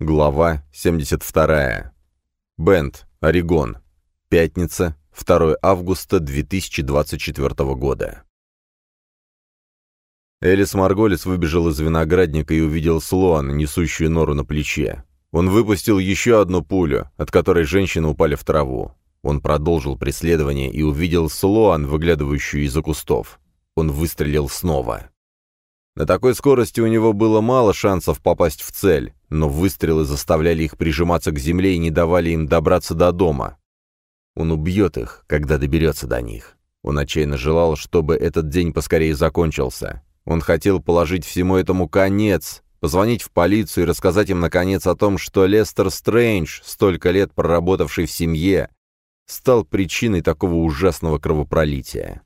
Глава 72. Бенд, Орегон. Пятница, 2 августа 2024 года. Элис Марголис выбежал из виноградника и увидел Слоан, несущую нору на плече. Он выпустил еще одну пулю, от которой женщины упали в траву. Он продолжил преследование и увидел Слоан, выглядывающую из-за кустов. Он выстрелил снова. На такой скорости у него было мало шансов попасть в цель, но выстрелы заставляли их прижиматься к земле и не давали им добраться до дома. Он убьет их, когда доберется до них. Он отчаянно желал, чтобы этот день поскорее закончился. Он хотел положить всему этому конец, позвонить в полицию и рассказать им, наконец, о том, что Лестер Стрэндж, столько лет проработавший в семье, стал причиной такого ужасного кровопролития.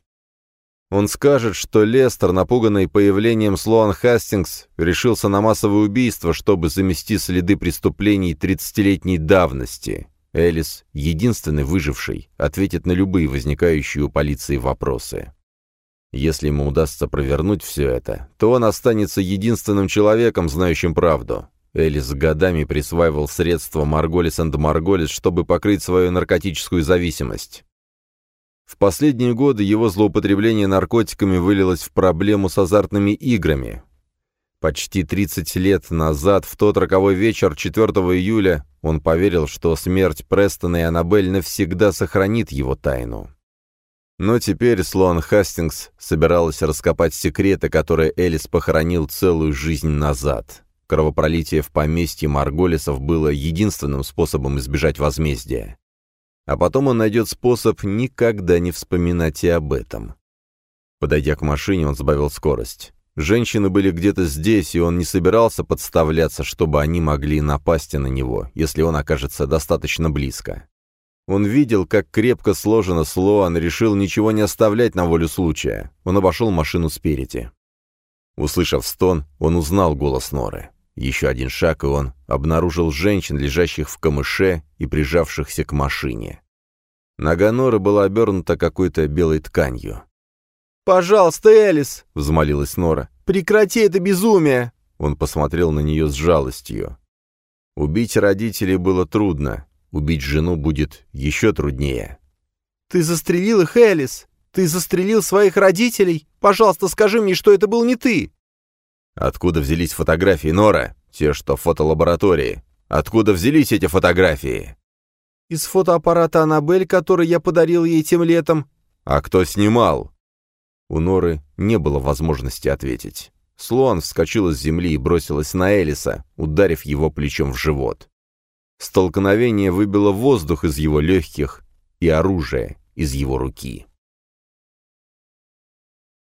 Он скажет, что Лестер, напуганный появлением Слоан Хастингс, решился на массовое убийство, чтобы замести следы преступлений 30-летней давности. Элис, единственный выживший, ответит на любые возникающие у полиции вопросы. Если ему удастся провернуть все это, то он останется единственным человеком, знающим правду. Элис годами присваивал средства Марголис энд Марголис, чтобы покрыть свою наркотическую зависимость. В последние годы его злоупотребление наркотиками вылилось в проблему с азартными играми. Почти 30 лет назад, в тот роковой вечер 4 июля, он поверил, что смерть Престона и Аннабель навсегда сохранит его тайну. Но теперь Слоан Хастингс собиралась раскопать секреты, которые Элис похоронил целую жизнь назад. Кровопролитие в поместье Марголисов было единственным способом избежать возмездия а потом он найдет способ никогда не вспоминать и об этом. Подойдя к машине, он сбавил скорость. Женщины были где-то здесь, и он не собирался подставляться, чтобы они могли напасть на него, если он окажется достаточно близко. Он видел, как крепко сложено Слоан, решил ничего не оставлять на волю случая. Он обошел машину спереди. Услышав стон, он узнал голос Норы. Еще один шаг, и он обнаружил женщин, лежащих в камыше и прижавшихся к машине. Нога Норы была обернута какой-то белой тканью. «Пожалуйста, Элис!» — взмолилась Нора. «Прекрати это безумие!» Он посмотрел на нее с жалостью. Убить родителей было трудно, убить жену будет еще труднее. «Ты застрелил их, Элис! Ты застрелил своих родителей! Пожалуйста, скажи мне, что это был не ты!» Откуда взялись фотографии Нора? Те, что в фотолаборатории. Откуда взялись эти фотографии? Из фотоаппарата Аннабель, который я подарил ей тем летом. А кто снимал? У Норы не было возможности ответить. Слоан вскочила с земли и бросилась на Элиса, ударив его плечом в живот. Столкновение выбило воздух из его легких и оружие из его руки.